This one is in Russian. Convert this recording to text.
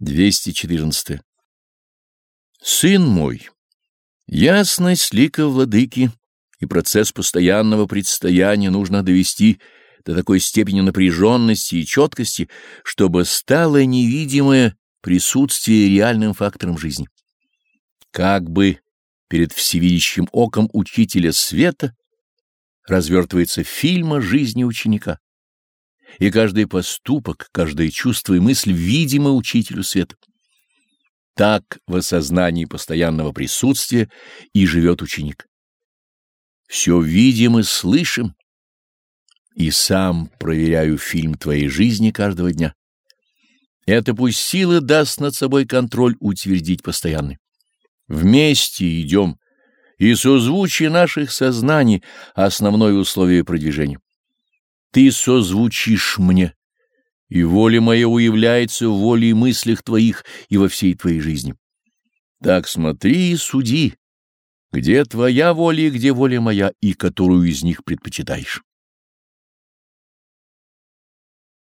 214. Сын мой, ясность лика владыки и процесс постоянного предстояния нужно довести до такой степени напряженности и четкости, чтобы стало невидимое присутствие реальным фактором жизни. Как бы перед всевидящим оком учителя света развертывается фильм о жизни ученика и каждый поступок, каждое чувство и мысль видимо учителю света. Так в осознании постоянного присутствия и живет ученик. Все видим и слышим, и сам проверяю фильм твоей жизни каждого дня. Это пусть сила даст над собой контроль утвердить постоянный. Вместе идем, и созвучие наших сознаний — основное условие продвижения ты созвучишь мне, и воля моя уявляется в воле и мыслях твоих и во всей твоей жизни. Так смотри и суди, где твоя воля и где воля моя, и которую из них предпочитаешь.